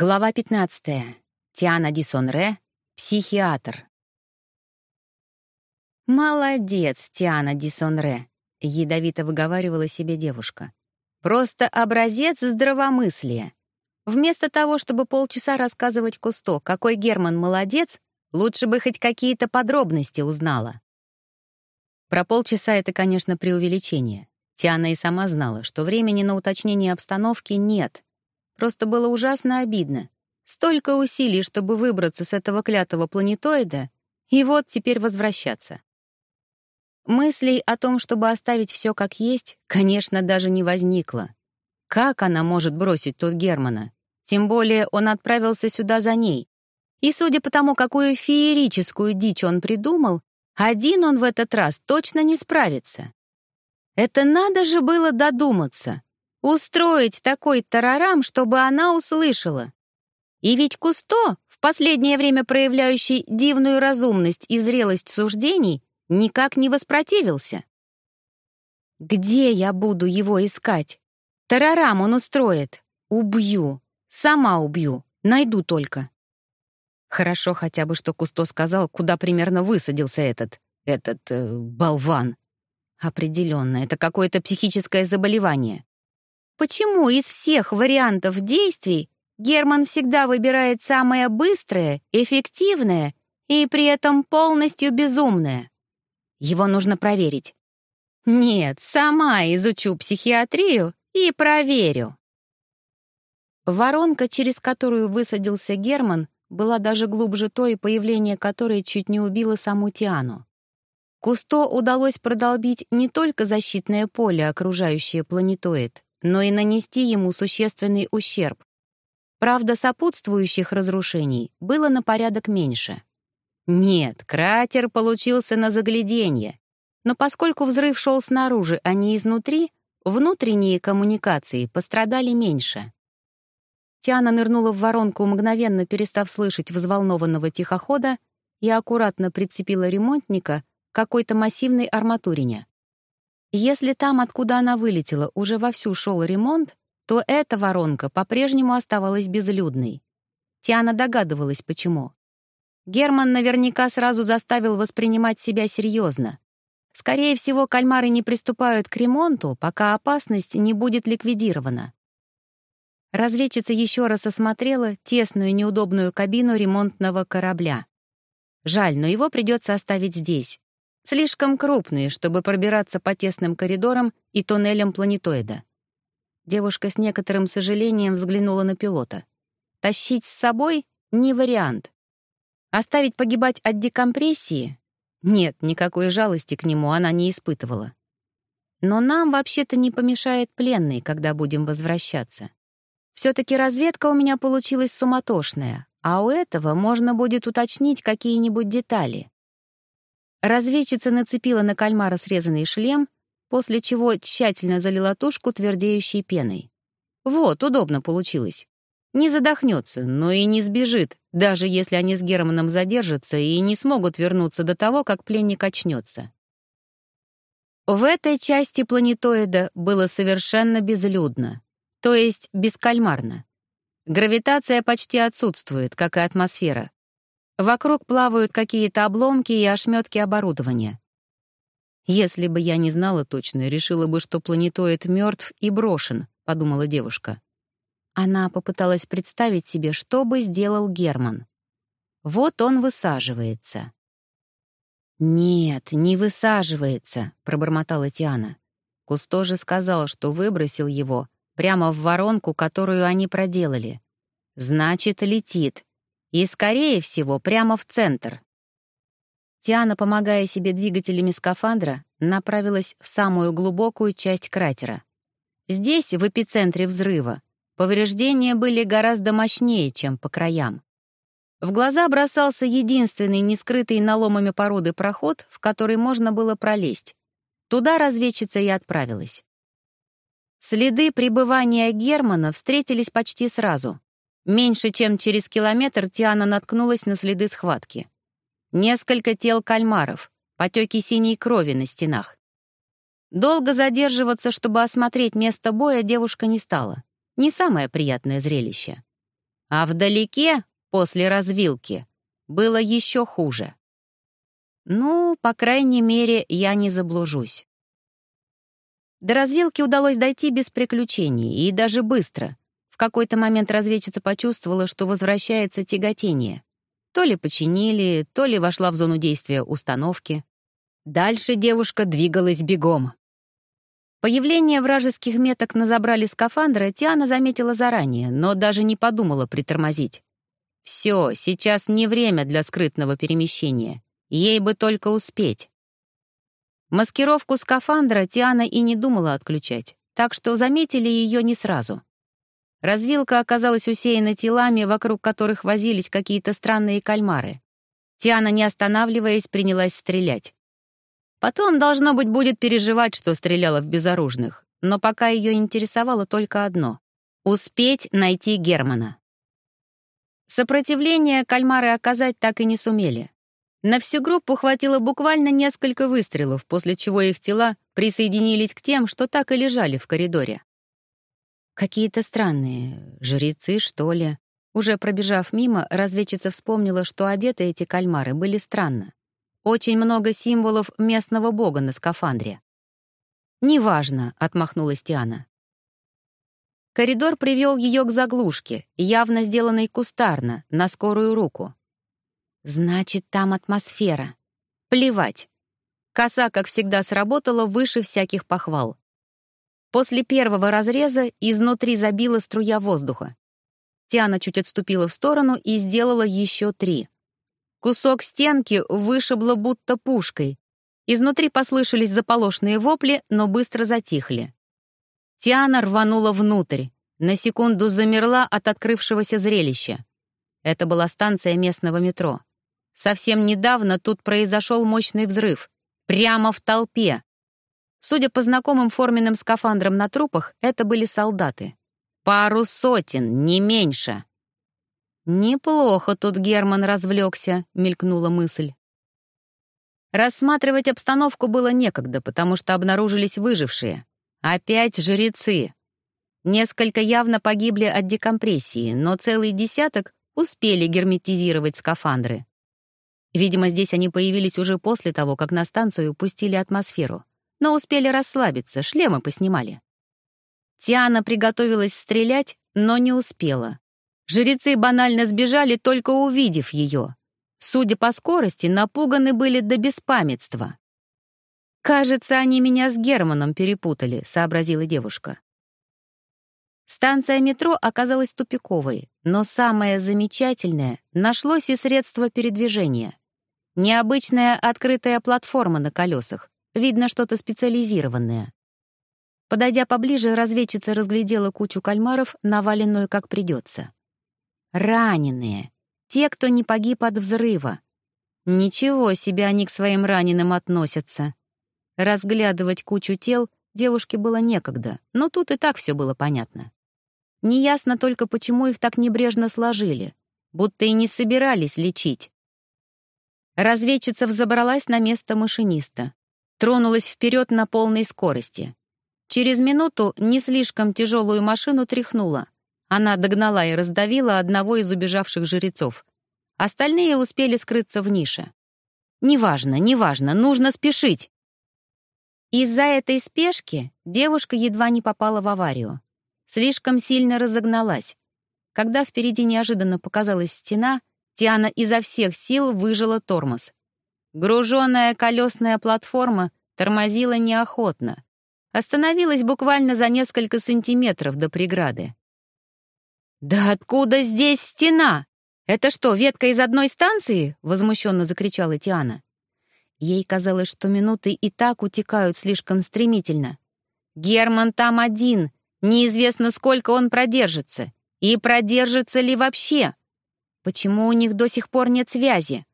Глава 15. Тиана Дисонре, психиатр. «Молодец, Тиана Дисонре», — ядовито выговаривала себе девушка. «Просто образец здравомыслия. Вместо того, чтобы полчаса рассказывать Кусто, какой Герман молодец, лучше бы хоть какие-то подробности узнала». Про полчаса это, конечно, преувеличение. Тиана и сама знала, что времени на уточнение обстановки нет — Просто было ужасно обидно. Столько усилий, чтобы выбраться с этого клятого планетоида, и вот теперь возвращаться. Мыслей о том, чтобы оставить все как есть, конечно, даже не возникло. Как она может бросить тут Германа? Тем более он отправился сюда за ней. И судя по тому, какую феерическую дичь он придумал, один он в этот раз точно не справится. Это надо же было додуматься. Устроить такой тарарам, чтобы она услышала. И ведь Кусто, в последнее время проявляющий дивную разумность и зрелость суждений, никак не воспротивился. «Где я буду его искать? Тарарам он устроит. Убью. Сама убью. Найду только». Хорошо хотя бы, что Кусто сказал, куда примерно высадился этот, этот э, болван. Определенно, это какое-то психическое заболевание. Почему из всех вариантов действий Герман всегда выбирает самое быстрое, эффективное и при этом полностью безумное? Его нужно проверить. Нет, сама изучу психиатрию и проверю. Воронка, через которую высадился Герман, была даже глубже той, появление которой чуть не убило саму Тиану. Кусто удалось продолбить не только защитное поле, окружающее планетоид, но и нанести ему существенный ущерб. Правда, сопутствующих разрушений было на порядок меньше. Нет, кратер получился на загляденье. Но поскольку взрыв шел снаружи, а не изнутри, внутренние коммуникации пострадали меньше. Тиана нырнула в воронку, мгновенно перестав слышать взволнованного тихохода, и аккуратно прицепила ремонтника к какой-то массивной арматурине. Если там, откуда она вылетела, уже вовсю шел ремонт, то эта воронка по-прежнему оставалась безлюдной. Тиана догадывалась, почему. Герман наверняка сразу заставил воспринимать себя серьезно. Скорее всего, кальмары не приступают к ремонту, пока опасность не будет ликвидирована. Разведчица еще раз осмотрела тесную неудобную кабину ремонтного корабля. Жаль, но его придется оставить здесь слишком крупные, чтобы пробираться по тесным коридорам и туннелям планетоида. Девушка с некоторым сожалением взглянула на пилота. Тащить с собой — не вариант. Оставить погибать от декомпрессии? Нет, никакой жалости к нему она не испытывала. Но нам вообще-то не помешает пленный, когда будем возвращаться. Все-таки разведка у меня получилась суматошная, а у этого можно будет уточнить какие-нибудь детали. Разведчица нацепила на кальмара срезанный шлем, после чего тщательно залила тушку твердеющей пеной. Вот, удобно получилось. Не задохнется, но и не сбежит, даже если они с Германом задержатся и не смогут вернуться до того, как пленник очнется. В этой части планетоида было совершенно безлюдно, то есть бескальмарно. Гравитация почти отсутствует, как и атмосфера. Вокруг плавают какие-то обломки и ошметки оборудования. «Если бы я не знала точно, решила бы, что планетоид мертв и брошен», — подумала девушка. Она попыталась представить себе, что бы сделал Герман. Вот он высаживается. «Нет, не высаживается», — пробормотала Тиана. Кусто же сказал, что выбросил его прямо в воронку, которую они проделали. «Значит, летит, и, скорее всего, прямо в центр. Тиана, помогая себе двигателями скафандра, направилась в самую глубокую часть кратера. Здесь, в эпицентре взрыва, повреждения были гораздо мощнее, чем по краям. В глаза бросался единственный нескрытый наломами породы проход, в который можно было пролезть. Туда разведчица и отправилась. Следы пребывания Германа встретились почти сразу. Меньше чем через километр Тиана наткнулась на следы схватки. Несколько тел кальмаров, потеки синей крови на стенах. Долго задерживаться, чтобы осмотреть место боя, девушка не стала. Не самое приятное зрелище. А вдалеке, после развилки, было еще хуже. Ну, по крайней мере, я не заблужусь. До развилки удалось дойти без приключений и даже быстро. Какой-то момент разведчица почувствовала, что возвращается тяготение. То ли починили, то ли вошла в зону действия установки. Дальше девушка двигалась бегом. Появление вражеских меток на забрали скафандра Тиана заметила заранее, но даже не подумала притормозить. Все, сейчас не время для скрытного перемещения. Ей бы только успеть. Маскировку скафандра Тиана и не думала отключать, так что заметили ее не сразу. Развилка оказалась усеяна телами, вокруг которых возились какие-то странные кальмары. Тиана, не останавливаясь, принялась стрелять. Потом, должно быть, будет переживать, что стреляла в безоружных, но пока ее интересовало только одно — успеть найти Германа. Сопротивление кальмары оказать так и не сумели. На всю группу хватило буквально несколько выстрелов, после чего их тела присоединились к тем, что так и лежали в коридоре. Какие-то странные, жрецы, что ли. Уже пробежав мимо, разведчица вспомнила, что одеты эти кальмары были странно. Очень много символов местного бога на скафандре. «Неважно», — отмахнулась Тиана. Коридор привел ее к заглушке, явно сделанной кустарно, на скорую руку. Значит, там атмосфера. Плевать. Коса, как всегда, сработала выше всяких похвал. После первого разреза изнутри забила струя воздуха. Тиана чуть отступила в сторону и сделала еще три. Кусок стенки вышибло будто пушкой. Изнутри послышались заполошные вопли, но быстро затихли. Тиана рванула внутрь, на секунду замерла от открывшегося зрелища. Это была станция местного метро. Совсем недавно тут произошел мощный взрыв. Прямо в толпе. Судя по знакомым форменным скафандрам на трупах, это были солдаты. Пару сотен, не меньше. «Неплохо тут Герман развлекся», — мелькнула мысль. Рассматривать обстановку было некогда, потому что обнаружились выжившие. Опять жрецы. Несколько явно погибли от декомпрессии, но целый десяток успели герметизировать скафандры. Видимо, здесь они появились уже после того, как на станцию пустили атмосферу. Но успели расслабиться, шлемы поснимали. Тиана приготовилась стрелять, но не успела. Жрецы банально сбежали, только увидев ее. Судя по скорости, напуганы были до беспамятства. «Кажется, они меня с Германом перепутали», — сообразила девушка. Станция метро оказалась тупиковой, но самое замечательное — нашлось и средство передвижения. Необычная открытая платформа на колесах, видно что-то специализированное. Подойдя поближе, разведчица разглядела кучу кальмаров, наваленную как придется. Раненые. Те, кто не погиб от взрыва. Ничего себе они к своим раненым относятся. Разглядывать кучу тел девушке было некогда, но тут и так все было понятно. Неясно только, почему их так небрежно сложили, будто и не собирались лечить. Разведчица взобралась на место машиниста, тронулась вперед на полной скорости. Через минуту не слишком тяжелую машину тряхнула. Она догнала и раздавила одного из убежавших жрецов. Остальные успели скрыться в нише. «Неважно, неважно, нужно спешить!» Из-за этой спешки девушка едва не попала в аварию. Слишком сильно разогналась. Когда впереди неожиданно показалась стена, Тиана изо всех сил выжила тормоз. Груженная колесная платформа тормозила неохотно. Остановилась буквально за несколько сантиметров до преграды. «Да откуда здесь стена? Это что, ветка из одной станции?» — возмущенно закричала Тиана. Ей казалось, что минуты и так утекают слишком стремительно. «Герман там один, Неизвестно, сколько он продержится. И продержится ли вообще? Почему у них до сих пор нет связи?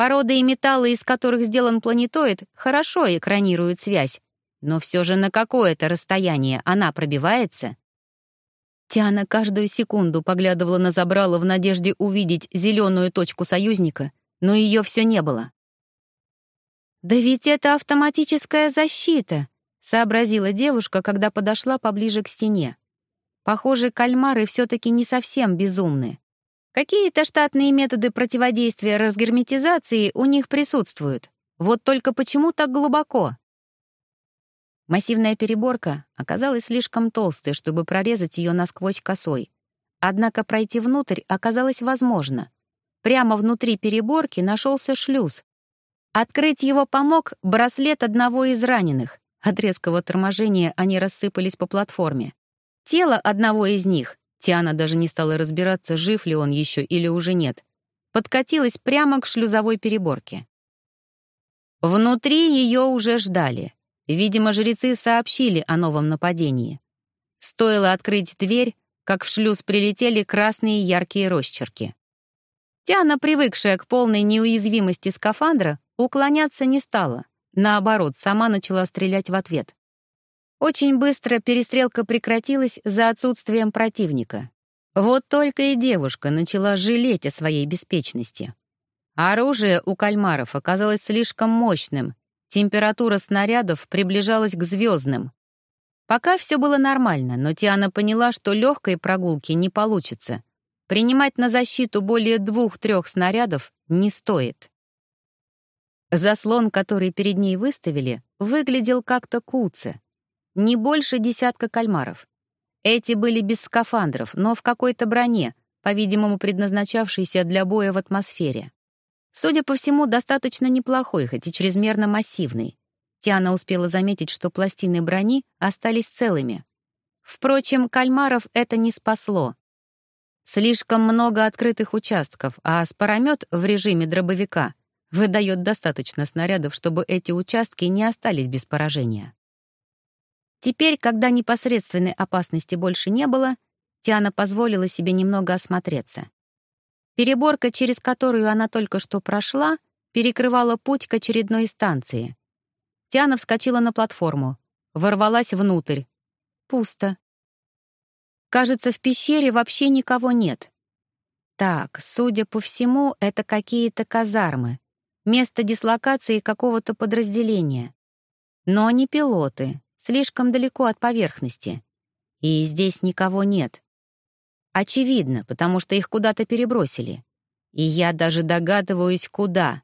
Породы и металлы, из которых сделан планетоид, хорошо экранируют связь, но все же на какое-то расстояние она пробивается. Тиана каждую секунду поглядывала на забрало в надежде увидеть зеленую точку союзника, но ее все не было. «Да ведь это автоматическая защита!» — сообразила девушка, когда подошла поближе к стене. Похоже, кальмары все-таки не совсем безумны. Какие-то штатные методы противодействия разгерметизации у них присутствуют. Вот только почему так глубоко? Массивная переборка оказалась слишком толстой, чтобы прорезать ее насквозь косой. Однако пройти внутрь оказалось возможно. Прямо внутри переборки нашелся шлюз. Открыть его помог браслет одного из раненых. От резкого торможения они рассыпались по платформе. Тело одного из них, Тиана даже не стала разбираться, жив ли он еще или уже нет, подкатилось прямо к шлюзовой переборке. Внутри ее уже ждали. Видимо, жрецы сообщили о новом нападении. Стоило открыть дверь, как в шлюз прилетели красные яркие росчерки. Тиана, привыкшая к полной неуязвимости скафандра, уклоняться не стала. Наоборот, сама начала стрелять в ответ. Очень быстро перестрелка прекратилась за отсутствием противника. Вот только и девушка начала жалеть о своей беспечности. Оружие у кальмаров оказалось слишком мощным, Температура снарядов приближалась к звездным. Пока все было нормально, но Тиана поняла, что легкой прогулки не получится. Принимать на защиту более двух-трех снарядов не стоит. Заслон, который перед ней выставили, выглядел как-то куце. Не больше десятка кальмаров. Эти были без скафандров, но в какой-то броне, по-видимому, предназначавшейся для боя в атмосфере. Судя по всему, достаточно неплохой, хоть и чрезмерно массивный. Тиана успела заметить, что пластины брони остались целыми. Впрочем, кальмаров это не спасло. Слишком много открытых участков, а спаромет в режиме дробовика выдает достаточно снарядов, чтобы эти участки не остались без поражения. Теперь, когда непосредственной опасности больше не было, Тиана позволила себе немного осмотреться. Переборка, через которую она только что прошла, перекрывала путь к очередной станции. Тиана вскочила на платформу, ворвалась внутрь. Пусто. Кажется, в пещере вообще никого нет. Так, судя по всему, это какие-то казармы, место дислокации какого-то подразделения. Но не пилоты, слишком далеко от поверхности. И здесь никого нет. Очевидно, потому что их куда-то перебросили. И я даже догадываюсь, куда.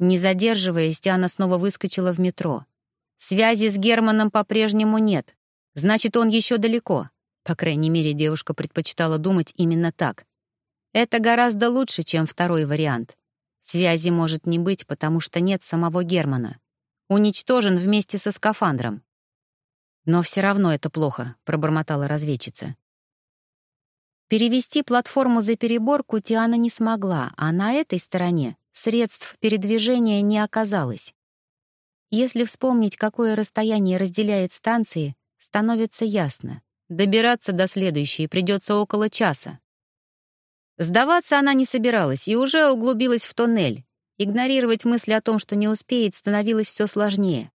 Не задерживаясь, Диана снова выскочила в метро. Связи с Германом по-прежнему нет. Значит, он еще далеко. По крайней мере, девушка предпочитала думать именно так. Это гораздо лучше, чем второй вариант. Связи может не быть, потому что нет самого Германа. Уничтожен вместе со скафандром. «Но все равно это плохо», — пробормотала разведчица. Перевести платформу за переборку Тиана не смогла, а на этой стороне средств передвижения не оказалось. Если вспомнить, какое расстояние разделяет станции, становится ясно. Добираться до следующей придется около часа. Сдаваться она не собиралась и уже углубилась в тоннель. Игнорировать мысли о том, что не успеет, становилось все сложнее.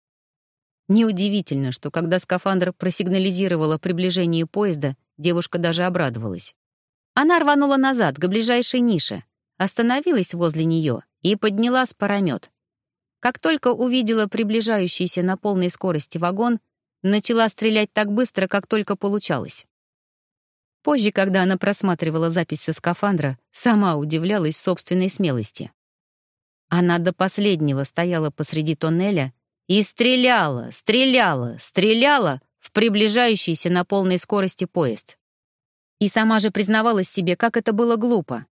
Неудивительно, что когда скафандр просигнализировала приближение поезда, девушка даже обрадовалась. Она рванула назад, к ближайшей нише, остановилась возле нее и подняла спаромет. Как только увидела приближающийся на полной скорости вагон, начала стрелять так быстро, как только получалось. Позже, когда она просматривала запись со скафандра, сама удивлялась собственной смелости. Она до последнего стояла посреди тоннеля и стреляла, стреляла, стреляла в приближающийся на полной скорости поезд. И сама же признавалась себе, как это было глупо.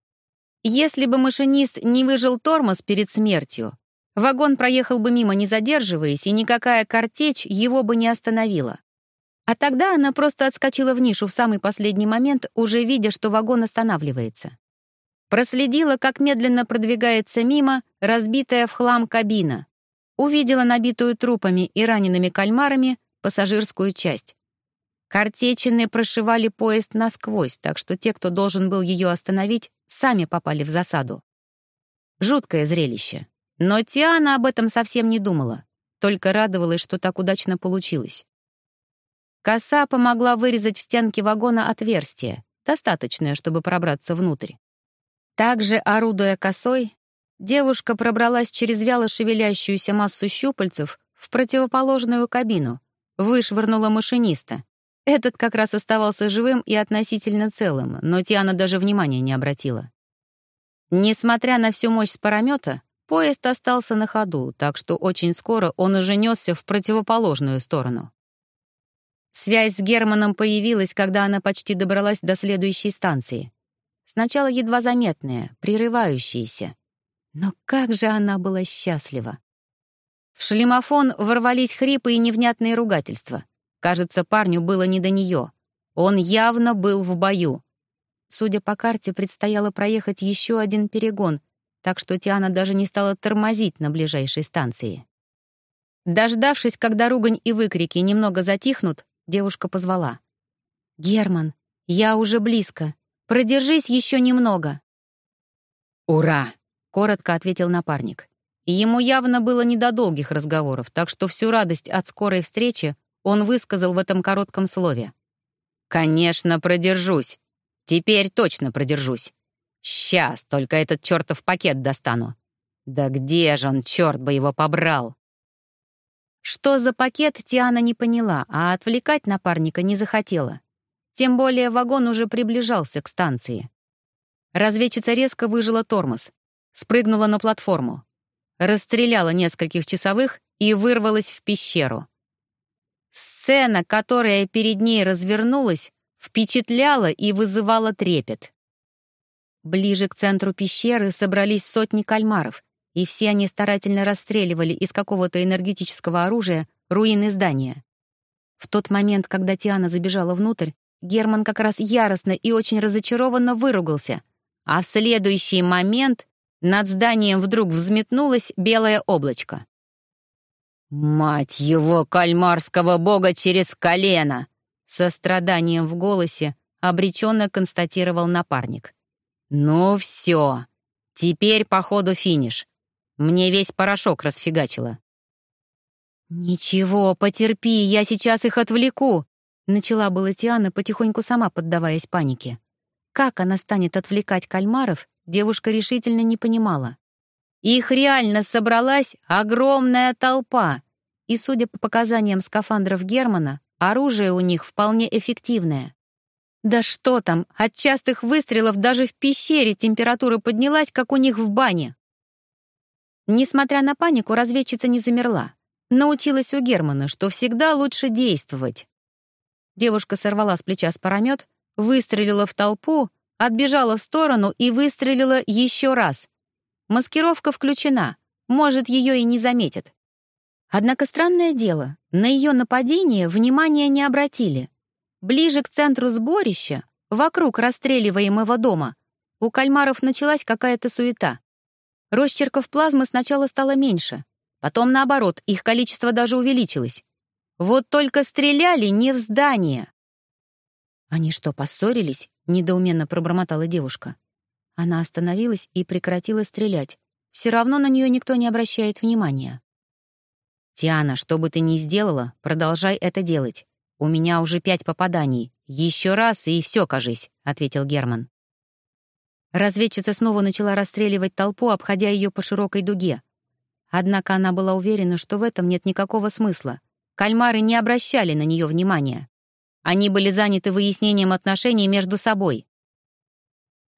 Если бы машинист не выжил тормоз перед смертью, вагон проехал бы мимо, не задерживаясь, и никакая картечь его бы не остановила. А тогда она просто отскочила в нишу в самый последний момент, уже видя, что вагон останавливается. Проследила, как медленно продвигается мимо разбитая в хлам кабина. Увидела набитую трупами и ранеными кальмарами пассажирскую часть. Картечины прошивали поезд насквозь, так что те, кто должен был ее остановить, сами попали в засаду. Жуткое зрелище. Но Тиана об этом совсем не думала, только радовалась, что так удачно получилось. Коса помогла вырезать в стенке вагона отверстие, достаточное, чтобы пробраться внутрь. Также, орудуя косой, девушка пробралась через вяло шевелящуюся массу щупальцев в противоположную кабину, вышвырнула машиниста Этот как раз оставался живым и относительно целым, но Тиана даже внимания не обратила. Несмотря на всю мощь спаромета, поезд остался на ходу, так что очень скоро он уже несся в противоположную сторону. Связь с Германом появилась, когда она почти добралась до следующей станции. Сначала едва заметная, прерывающаяся. Но как же она была счастлива! В шлемофон ворвались хрипы и невнятные ругательства. Кажется, парню было не до нее. Он явно был в бою. Судя по карте, предстояло проехать еще один перегон, так что Тиана даже не стала тормозить на ближайшей станции. Дождавшись, когда ругань и выкрики немного затихнут, девушка позвала. «Герман, я уже близко. Продержись еще немного». «Ура!» — коротко ответил напарник. Ему явно было не до долгих разговоров, так что всю радость от скорой встречи он высказал в этом коротком слове. «Конечно, продержусь. Теперь точно продержусь. Сейчас только этот чертов пакет достану. Да где же он, черт бы его побрал?» Что за пакет, Тиана не поняла, а отвлекать напарника не захотела. Тем более вагон уже приближался к станции. Разведчица резко выжила тормоз, спрыгнула на платформу, расстреляла нескольких часовых и вырвалась в пещеру. Сцена, которая перед ней развернулась, впечатляла и вызывала трепет. Ближе к центру пещеры собрались сотни кальмаров, и все они старательно расстреливали из какого-то энергетического оружия руины здания. В тот момент, когда Тиана забежала внутрь, Герман как раз яростно и очень разочарованно выругался, а в следующий момент над зданием вдруг взметнулось белое облачко. «Мать его, кальмарского бога через колено!» Со страданием в голосе обреченно констатировал напарник. «Ну все, теперь, походу, финиш. Мне весь порошок расфигачило». «Ничего, потерпи, я сейчас их отвлеку», — начала была Тиана, потихоньку сама поддаваясь панике. Как она станет отвлекать кальмаров, девушка решительно не понимала. Их реально собралась огромная толпа, и, судя по показаниям скафандров Германа, оружие у них вполне эффективное. Да что там, от частых выстрелов даже в пещере температура поднялась, как у них в бане. Несмотря на панику, разведчица не замерла. Научилась у Германа, что всегда лучше действовать. Девушка сорвала с плеча спаромет, выстрелила в толпу, отбежала в сторону и выстрелила еще раз. Маскировка включена, может, ее и не заметят. Однако странное дело, на ее нападение внимания не обратили. Ближе к центру сборища, вокруг расстреливаемого дома, у кальмаров началась какая-то суета. Росчерков плазмы сначала стало меньше, потом, наоборот, их количество даже увеличилось. Вот только стреляли не в здание. «Они что, поссорились?» — недоуменно пробормотала девушка. Она остановилась и прекратила стрелять. Все равно на нее никто не обращает внимания. «Тиана, что бы ты ни сделала, продолжай это делать. У меня уже пять попаданий. Еще раз, и все, кажись», — ответил Герман. Разведчица снова начала расстреливать толпу, обходя ее по широкой дуге. Однако она была уверена, что в этом нет никакого смысла. Кальмары не обращали на нее внимания. Они были заняты выяснением отношений между собой.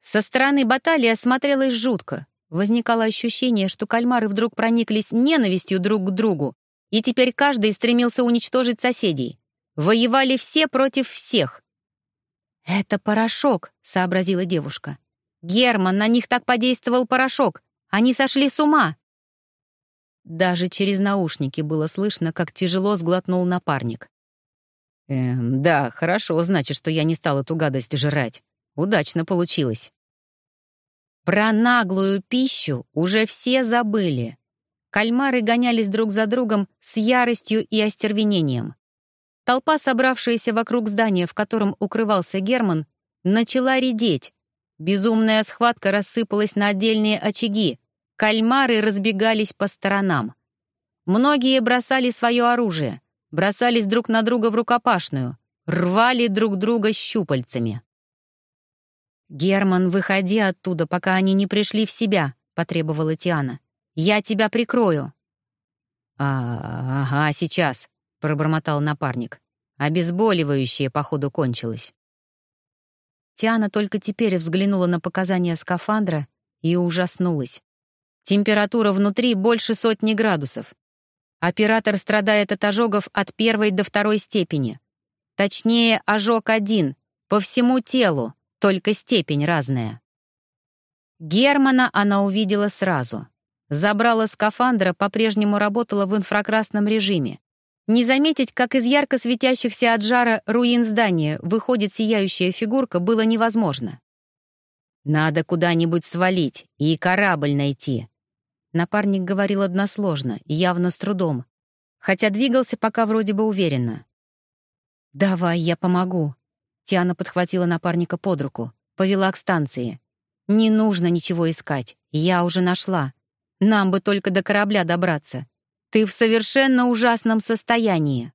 Со стороны баталия смотрелась жутко. Возникало ощущение, что кальмары вдруг прониклись ненавистью друг к другу и теперь каждый стремился уничтожить соседей. Воевали все против всех. «Это порошок», — сообразила девушка. «Герман, на них так подействовал порошок. Они сошли с ума». Даже через наушники было слышно, как тяжело сглотнул напарник. «Эм, да, хорошо, значит, что я не стал эту гадость жрать. Удачно получилось». Про наглую пищу уже все забыли. Кальмары гонялись друг за другом с яростью и остервенением. Толпа, собравшаяся вокруг здания, в котором укрывался Герман, начала редеть. Безумная схватка рассыпалась на отдельные очаги. Кальмары разбегались по сторонам. Многие бросали свое оружие, бросались друг на друга в рукопашную, рвали друг друга щупальцами. «Герман, выходи оттуда, пока они не пришли в себя», — потребовала Тиана. Я тебя прикрою». «А, ага, сейчас», — пробормотал напарник. Обезболивающее, походу, кончилось. Тиана только теперь взглянула на показания скафандра и ужаснулась. Температура внутри больше сотни градусов. Оператор страдает от ожогов от первой до второй степени. Точнее, ожог один, по всему телу, только степень разная. Германа она увидела сразу. Забрала скафандра, по-прежнему работала в инфракрасном режиме. Не заметить, как из ярко светящихся от жара руин здания выходит сияющая фигурка, было невозможно. «Надо куда-нибудь свалить и корабль найти». Напарник говорил односложно, явно с трудом, хотя двигался пока вроде бы уверенно. «Давай, я помогу». Тиана подхватила напарника под руку, повела к станции. «Не нужно ничего искать, я уже нашла. Нам бы только до корабля добраться. Ты в совершенно ужасном состоянии».